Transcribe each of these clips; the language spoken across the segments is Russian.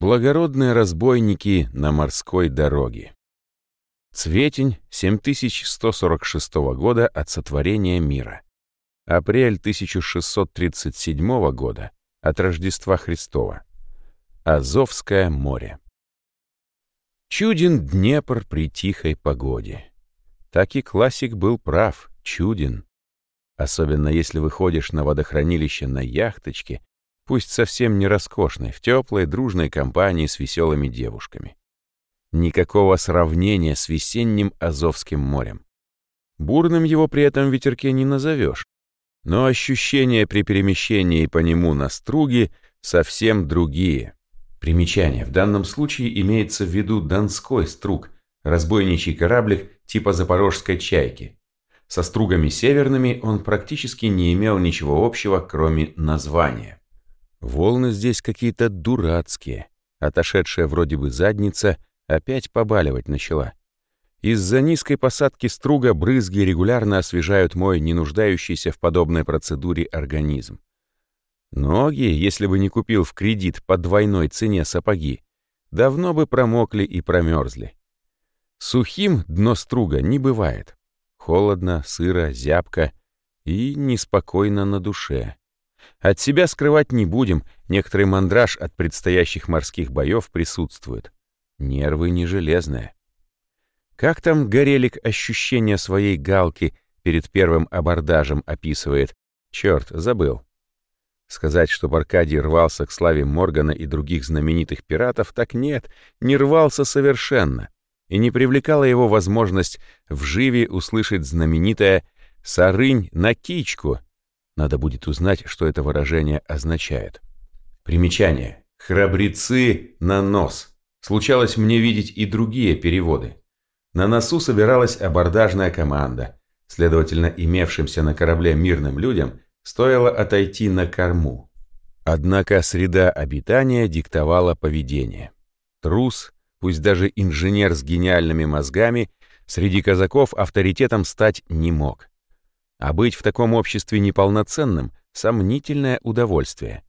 Благородные разбойники на морской дороге. Цветень 7146 года от сотворения мира. Апрель 1637 года от Рождества Христова. Азовское море. Чуден Днепр при тихой погоде. Так и классик был прав, чуден. Особенно если выходишь на водохранилище на яхточке, пусть совсем не роскошной, в теплой дружной компании с веселыми девушками. Никакого сравнения с весенним Азовским морем. Бурным его при этом ветерке не назовешь, но ощущения при перемещении по нему на струге совсем другие. Примечание. В данном случае имеется в виду Донской струг, разбойничий кораблик типа запорожской чайки. Со стругами северными он практически не имел ничего общего, кроме названия. Волны здесь какие-то дурацкие. Отошедшая вроде бы задница опять побаливать начала. Из-за низкой посадки струга брызги регулярно освежают мой не нуждающийся в подобной процедуре организм. Ноги, если бы не купил в кредит по двойной цене сапоги, давно бы промокли и промерзли. Сухим дно струга не бывает. Холодно, сыро, зябко и неспокойно на душе. От себя скрывать не будем, некоторый мандраж от предстоящих морских боев присутствует. Нервы не железные. Как там Горелик ощущение своей галки перед первым абордажем описывает? Черт, забыл. Сказать, что Аркадий рвался к славе Моргана и других знаменитых пиратов, так нет, не рвался совершенно. И не привлекала его возможность в услышать знаменитое «Сарынь на кичку», надо будет узнать, что это выражение означает. Примечание. «Храбрецы на нос». Случалось мне видеть и другие переводы. На носу собиралась абордажная команда. Следовательно, имевшимся на корабле мирным людям стоило отойти на корму. Однако среда обитания диктовала поведение. Трус, пусть даже инженер с гениальными мозгами, среди казаков авторитетом стать не мог. А быть в таком обществе неполноценным — сомнительное удовольствие.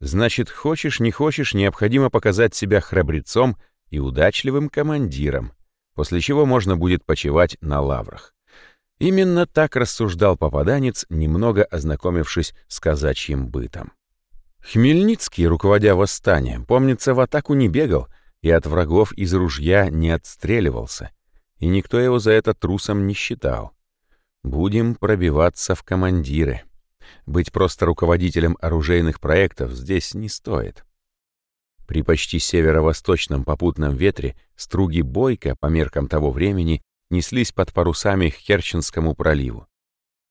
Значит, хочешь, не хочешь, необходимо показать себя храбрецом и удачливым командиром, после чего можно будет почивать на лаврах. Именно так рассуждал попаданец, немного ознакомившись с казачьим бытом. Хмельницкий, руководя восстанием, помнится, в атаку не бегал и от врагов из ружья не отстреливался, и никто его за это трусом не считал. Будем пробиваться в командиры. Быть просто руководителем оружейных проектов здесь не стоит. При почти северо-восточном попутном ветре струги бойко, по меркам того времени, неслись под парусами к Керченскому проливу.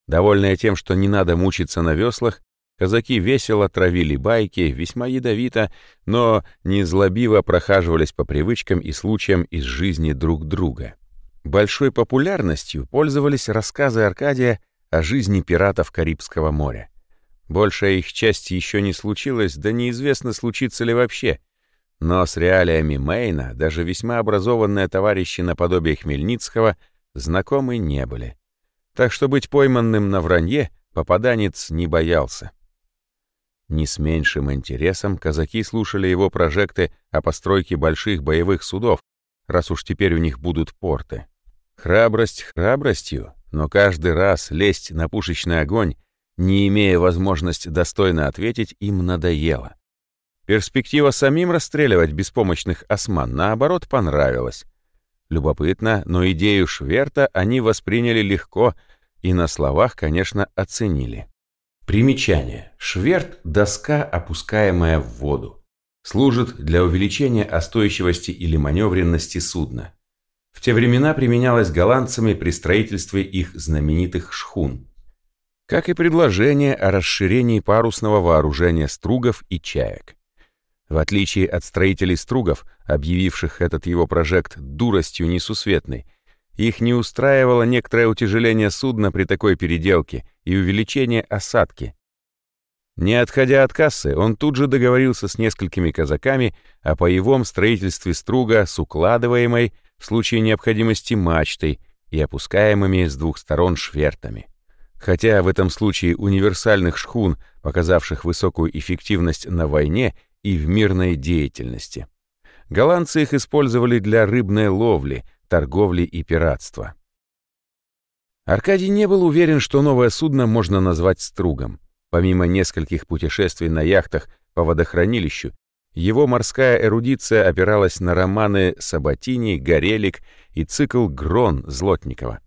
Довольные тем, что не надо мучиться на веслах, казаки весело травили байки, весьма ядовито, но незлобиво прохаживались по привычкам и случаям из жизни друг друга. Большой популярностью пользовались рассказы Аркадия о жизни пиратов Карибского моря. Большая их часть еще не случилась, да неизвестно, случится ли вообще. Но с реалиями Мейна даже весьма образованные товарищи наподобие Хмельницкого знакомы не были. Так что быть пойманным на вранье попаданец не боялся. Не с меньшим интересом казаки слушали его прожекты о постройке больших боевых судов, раз уж теперь у них будут порты. Храбрость храбростью, но каждый раз лезть на пушечный огонь, не имея возможности достойно ответить, им надоело. Перспектива самим расстреливать беспомощных осман, наоборот, понравилась. Любопытно, но идею Шверта они восприняли легко и на словах, конечно, оценили. Примечание. Шверт – доска, опускаемая в воду. Служит для увеличения остойчивости или маневренности судна в те времена применялась голландцами при строительстве их знаменитых шхун, как и предложение о расширении парусного вооружения стругов и чаек. В отличие от строителей стругов, объявивших этот его прожект дуростью несусветной, их не устраивало некоторое утяжеление судна при такой переделке и увеличение осадки. Не отходя от кассы, он тут же договорился с несколькими казаками о боевом строительстве струга с укладываемой в случае необходимости мачтой и опускаемыми с двух сторон швертами. Хотя в этом случае универсальных шхун, показавших высокую эффективность на войне и в мирной деятельности. Голландцы их использовали для рыбной ловли, торговли и пиратства. Аркадий не был уверен, что новое судно можно назвать «Стругом». Помимо нескольких путешествий на яхтах по водохранилищу, его морская эрудиция опиралась на романы Сабатини, Горелик и цикл «Грон» Злотникова.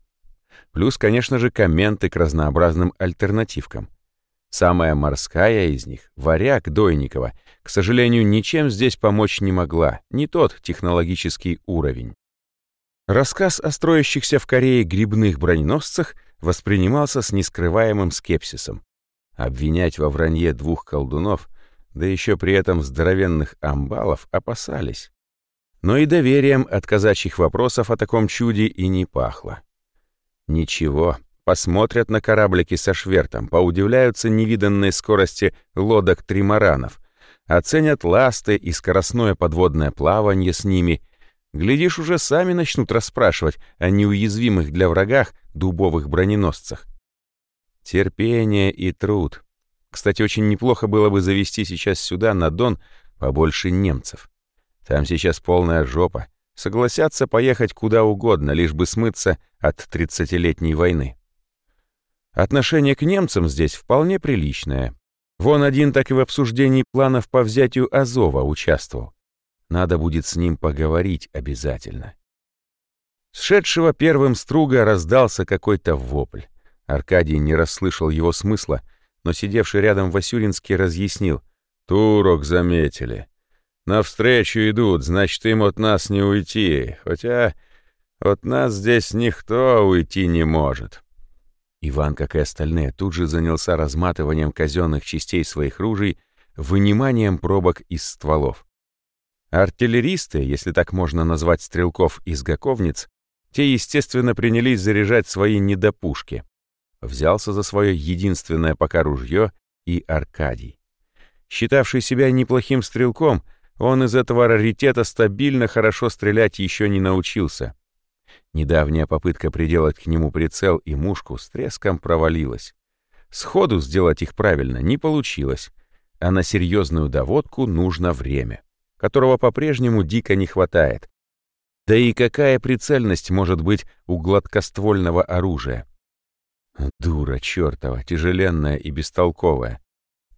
Плюс, конечно же, комменты к разнообразным альтернативкам. Самая морская из них, «Варяг» Дойникова, к сожалению, ничем здесь помочь не могла, не тот технологический уровень. Рассказ о строящихся в Корее грибных броненосцах воспринимался с нескрываемым скепсисом. Обвинять во вранье двух колдунов да еще при этом здоровенных амбалов опасались. Но и доверием от казачьих вопросов о таком чуде и не пахло. Ничего, посмотрят на кораблики со швертом, поудивляются невиданной скорости лодок тримаранов, оценят ласты и скоростное подводное плавание с ними. Глядишь, уже сами начнут расспрашивать о неуязвимых для врагах дубовых броненосцах. Терпение и труд кстати, очень неплохо было бы завести сейчас сюда, на Дон, побольше немцев. Там сейчас полная жопа. Согласятся поехать куда угодно, лишь бы смыться от тридцатилетней войны. Отношение к немцам здесь вполне приличное. Вон один так и в обсуждении планов по взятию Азова участвовал. Надо будет с ним поговорить обязательно. Сшедшего первым струга раздался какой-то вопль. Аркадий не расслышал его смысла, но сидевший рядом Васюринский разъяснил. «Турок заметили. Навстречу идут, значит, им от нас не уйти, хотя от нас здесь никто уйти не может». Иван, как и остальные, тут же занялся разматыванием казенных частей своих ружей, выниманием пробок из стволов. Артиллеристы, если так можно назвать стрелков из гаковниц, те, естественно, принялись заряжать свои недопушки взялся за свое единственное пока ружье и Аркадий. Считавший себя неплохим стрелком, он из этого раритета стабильно хорошо стрелять еще не научился. Недавняя попытка приделать к нему прицел и мушку с треском провалилась. Сходу сделать их правильно не получилось, а на серьезную доводку нужно время, которого по-прежнему дико не хватает. Да и какая прицельность может быть у гладкоствольного оружия? Дура чертова, тяжеленная и бестолковая.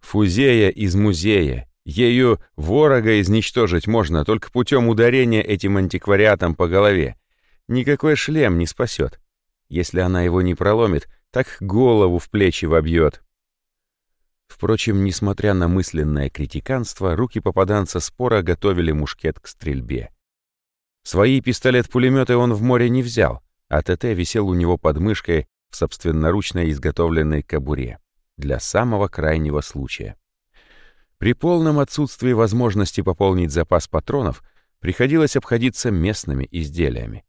Фузея из музея. Ею ворога изничтожить можно только путем ударения этим антиквариатом по голове. Никакой шлем не спасет. Если она его не проломит, так голову в плечи вобьет. Впрочем, несмотря на мысленное критиканство, руки попаданца спора готовили мушкет к стрельбе. Свои пистолет-пулеметы он в море не взял, а ТТ висел у него под мышкой в собственноручно изготовленной кобуре для самого крайнего случая. При полном отсутствии возможности пополнить запас патронов приходилось обходиться местными изделиями,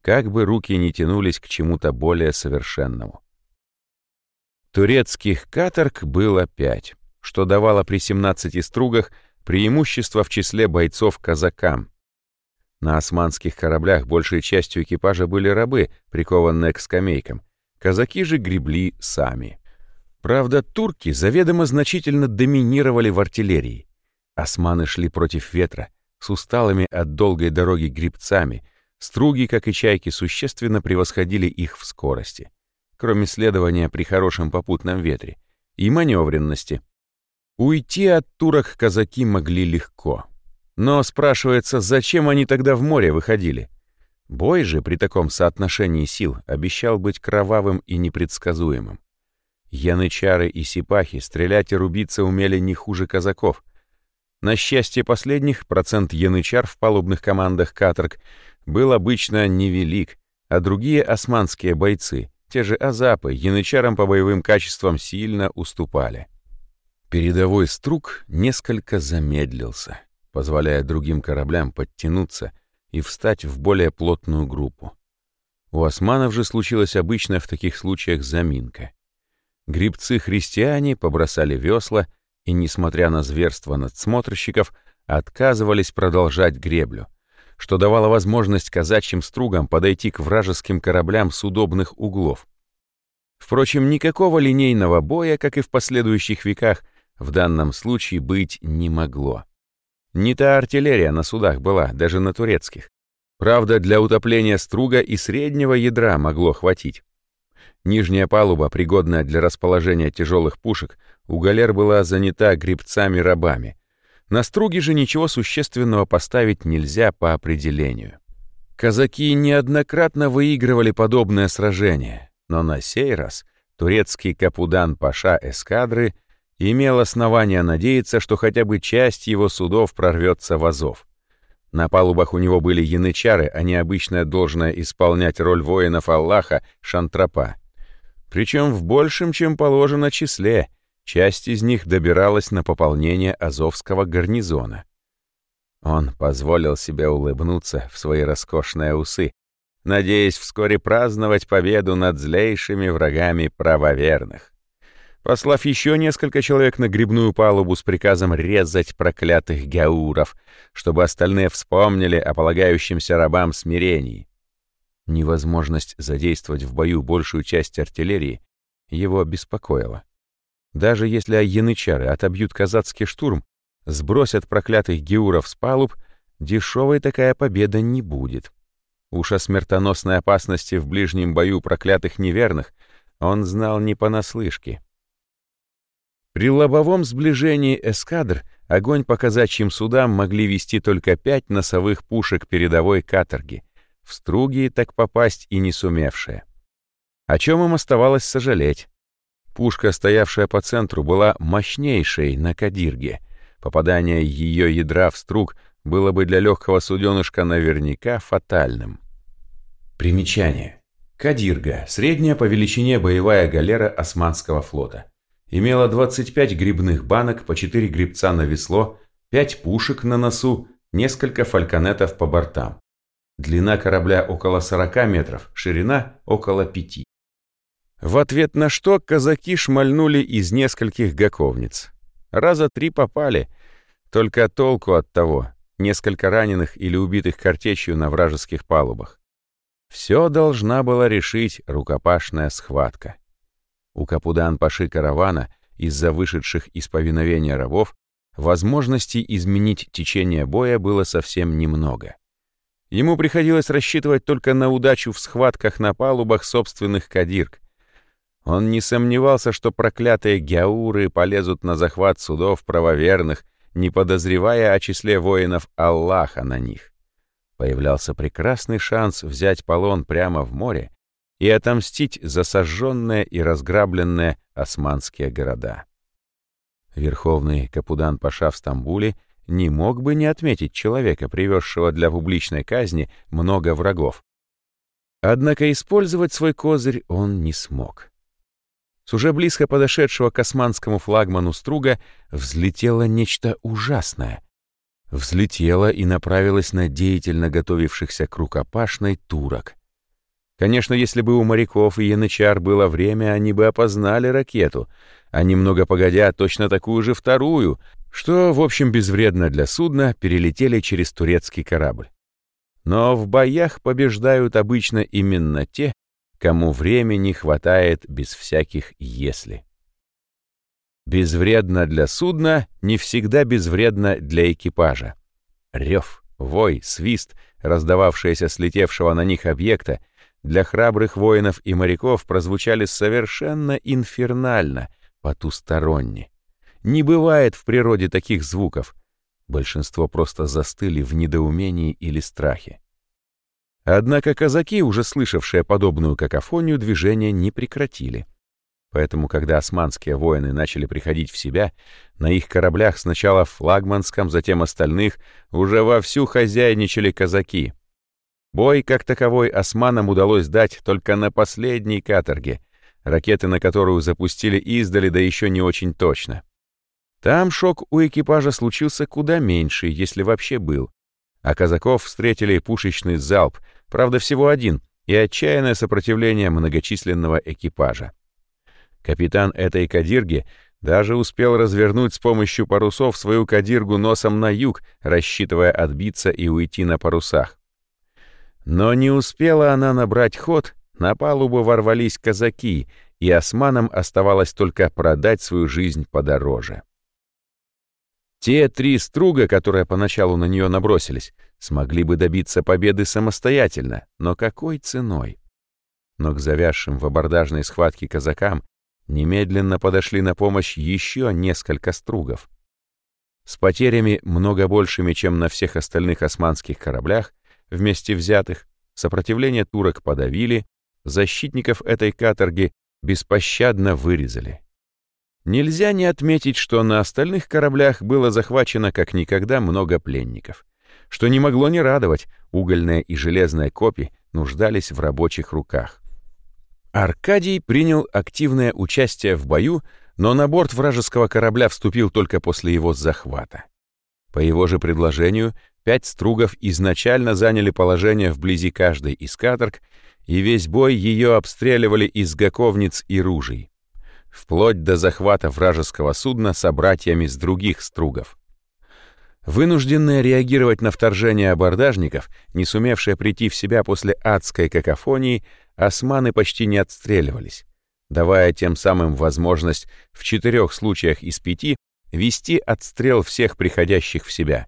как бы руки не тянулись к чему-то более совершенному. Турецких каторг было пять, что давало при 17 стругах преимущество в числе бойцов казакам. На османских кораблях большей частью экипажа были рабы, прикованные к скамейкам, Казаки же гребли сами. Правда, турки заведомо значительно доминировали в артиллерии. Османы шли против ветра, с усталыми от долгой дороги гребцами, струги, как и чайки, существенно превосходили их в скорости, кроме следования при хорошем попутном ветре, и маневренности. Уйти от турок казаки могли легко. Но спрашивается, зачем они тогда в море выходили? Бой же при таком соотношении сил обещал быть кровавым и непредсказуемым. Янычары и сипахи стрелять и рубиться умели не хуже казаков. На счастье последних, процент янычар в палубных командах каторг был обычно невелик, а другие османские бойцы, те же азапы, янычарам по боевым качествам сильно уступали. Передовой струк несколько замедлился, позволяя другим кораблям подтянуться — и встать в более плотную группу. У османов же случилась обычная в таких случаях заминка. Грибцы-христиане побросали весла и, несмотря на зверство надсмотрщиков, отказывались продолжать греблю, что давало возможность казачьим стругам подойти к вражеским кораблям с удобных углов. Впрочем, никакого линейного боя, как и в последующих веках, в данном случае быть не могло. Не та артиллерия на судах была, даже на турецких. Правда, для утопления струга и среднего ядра могло хватить. Нижняя палуба, пригодная для расположения тяжелых пушек, у галер была занята грибцами-рабами. На струге же ничего существенного поставить нельзя по определению. Казаки неоднократно выигрывали подобное сражение, но на сей раз турецкий капудан-паша эскадры имел основания надеяться, что хотя бы часть его судов прорвется в Азов. На палубах у него были янычары, а не обычная исполнять роль воинов Аллаха Шантропа. Причем в большем, чем положено, числе. Часть из них добиралась на пополнение Азовского гарнизона. Он позволил себе улыбнуться в свои роскошные усы, надеясь вскоре праздновать победу над злейшими врагами правоверных. Послав еще несколько человек на грибную палубу с приказом резать проклятых гауров, чтобы остальные вспомнили о полагающемся рабам смирении. Невозможность задействовать в бою большую часть артиллерии его беспокоила. Даже если янычары отобьют казацкий штурм, сбросят проклятых геуров с палуб, дешевой такая победа не будет. Уж о смертоносной опасности в ближнем бою проклятых неверных он знал не понаслышке. При лобовом сближении эскадр огонь по казачьим судам могли вести только пять носовых пушек передовой каторги, в струги так попасть и не сумевшие. О чем им оставалось сожалеть? Пушка, стоявшая по центру, была мощнейшей на Кадирге. Попадание ее ядра в струг было бы для легкого суденышка наверняка фатальным. Примечание. Кадирга — средняя по величине боевая галера Османского флота. Имела 25 грибных банок, по 4 грибца на весло, 5 пушек на носу, несколько фальконетов по бортам. Длина корабля около 40 метров, ширина около 5. В ответ на что казаки шмальнули из нескольких гаковниц. Раза три попали, только толку от того, несколько раненых или убитых картечью на вражеских палубах. Все должна была решить рукопашная схватка. У Капудан-Паши каравана из-за вышедших из повиновения рабов возможностей изменить течение боя было совсем немного. Ему приходилось рассчитывать только на удачу в схватках на палубах собственных кадирк. Он не сомневался, что проклятые гяуры полезут на захват судов правоверных, не подозревая о числе воинов Аллаха на них. Появлялся прекрасный шанс взять полон прямо в море и отомстить за сожженные и разграбленные османские города. Верховный Капудан-Паша в Стамбуле не мог бы не отметить человека, привезшего для публичной казни много врагов. Однако использовать свой козырь он не смог. С уже близко подошедшего к османскому флагману струга взлетело нечто ужасное. Взлетело и направилось на деятельно готовившихся к рукопашной турок. Конечно, если бы у моряков и янычар было время, они бы опознали ракету, а немного погодя точно такую же вторую, что, в общем, безвредно для судна, перелетели через турецкий корабль. Но в боях побеждают обычно именно те, кому времени хватает без всяких «если». Безвредно для судна, не всегда безвредно для экипажа. Рев, вой, свист, раздававшиеся с летевшего на них объекта, для храбрых воинов и моряков прозвучали совершенно инфернально, потусторонне. Не бывает в природе таких звуков. Большинство просто застыли в недоумении или страхе. Однако казаки, уже слышавшие подобную какофонию, движения не прекратили. Поэтому, когда османские воины начали приходить в себя, на их кораблях сначала флагманском, затем остальных, уже вовсю хозяйничали казаки. Бой, как таковой, османам удалось дать только на последней каторге, ракеты на которую запустили издали, да еще не очень точно. Там шок у экипажа случился куда меньше, если вообще был. А казаков встретили пушечный залп, правда всего один, и отчаянное сопротивление многочисленного экипажа. Капитан этой кадирги даже успел развернуть с помощью парусов свою кадиргу носом на юг, рассчитывая отбиться и уйти на парусах. Но не успела она набрать ход, на палубу ворвались казаки, и османам оставалось только продать свою жизнь подороже. Те три струга, которые поначалу на нее набросились, смогли бы добиться победы самостоятельно, но какой ценой? Но к завязшим в абордажной схватке казакам немедленно подошли на помощь еще несколько стругов. С потерями много большими, чем на всех остальных османских кораблях, вместе взятых, сопротивление турок подавили, защитников этой каторги беспощадно вырезали. Нельзя не отметить, что на остальных кораблях было захвачено как никогда много пленников. Что не могло не радовать, угольная и железная копи нуждались в рабочих руках. Аркадий принял активное участие в бою, но на борт вражеского корабля вступил только после его захвата. По его же предложению, пять стругов изначально заняли положение вблизи каждой из каторг, и весь бой ее обстреливали из гаковниц и ружей вплоть до захвата вражеского судна собратьями с других стругов. Вынужденные реагировать на вторжение абордажников, не сумевшие прийти в себя после адской какофонии, османы почти не отстреливались, давая тем самым возможность в четырех случаях из пяти вести отстрел всех приходящих в себя.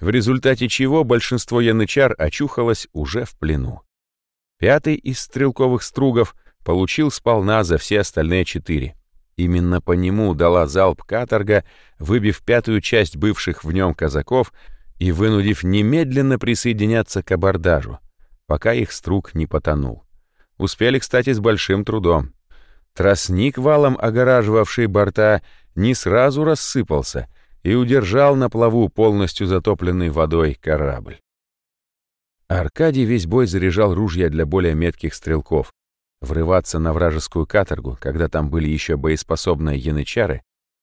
В результате чего большинство янычар очухалось уже в плену. Пятый из стрелковых стругов — получил сполна за все остальные четыре. Именно по нему дала залп каторга, выбив пятую часть бывших в нем казаков и вынудив немедленно присоединяться к абордажу, пока их струк не потонул. Успели, кстати, с большим трудом. Тростник, валом огораживавший борта, не сразу рассыпался и удержал на плаву полностью затопленный водой корабль. Аркадий весь бой заряжал ружья для более метких стрелков, Врываться на вражескую каторгу, когда там были еще боеспособные янычары,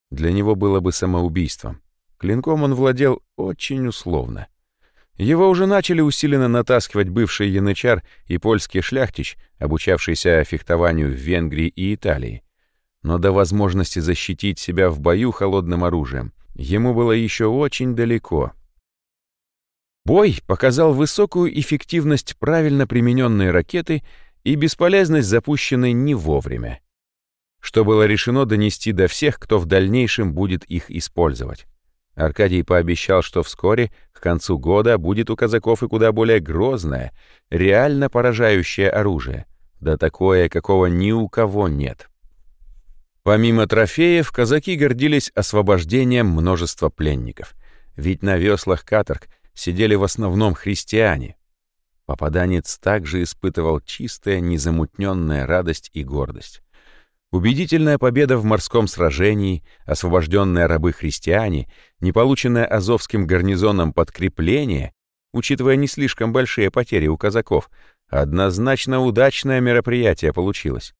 для него было бы самоубийством. Клинком он владел очень условно. Его уже начали усиленно натаскивать бывший янычар и польский шляхтич, обучавшийся фехтованию в Венгрии и Италии. Но до возможности защитить себя в бою холодным оружием ему было еще очень далеко. Бой показал высокую эффективность правильно примененной ракеты — и бесполезность запущенной не вовремя, что было решено донести до всех, кто в дальнейшем будет их использовать. Аркадий пообещал, что вскоре, к концу года, будет у казаков и куда более грозное, реально поражающее оружие, да такое, какого ни у кого нет. Помимо трофеев, казаки гордились освобождением множества пленников, ведь на веслах каторг сидели в основном христиане, Попаданец также испытывал чистая, незамутненная радость и гордость. Убедительная победа в морском сражении, освобожденные рабы-христиане, неполученное Азовским гарнизоном подкрепление, учитывая не слишком большие потери у казаков, однозначно удачное мероприятие получилось.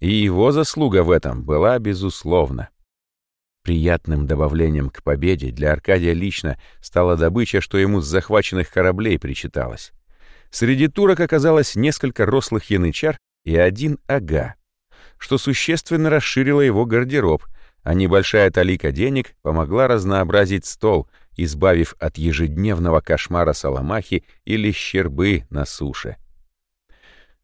И его заслуга в этом была безусловна. Приятным добавлением к победе для Аркадия лично стала добыча, что ему с захваченных кораблей причиталось. Среди турок оказалось несколько рослых янычар и один ага, что существенно расширило его гардероб, а небольшая талика денег помогла разнообразить стол, избавив от ежедневного кошмара саламахи или щербы на суше.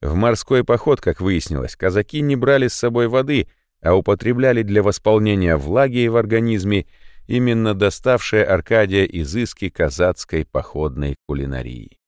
В морской поход, как выяснилось, казаки не брали с собой воды, а употребляли для восполнения влаги в организме именно доставшие Аркадия изыски казацкой походной кулинарии.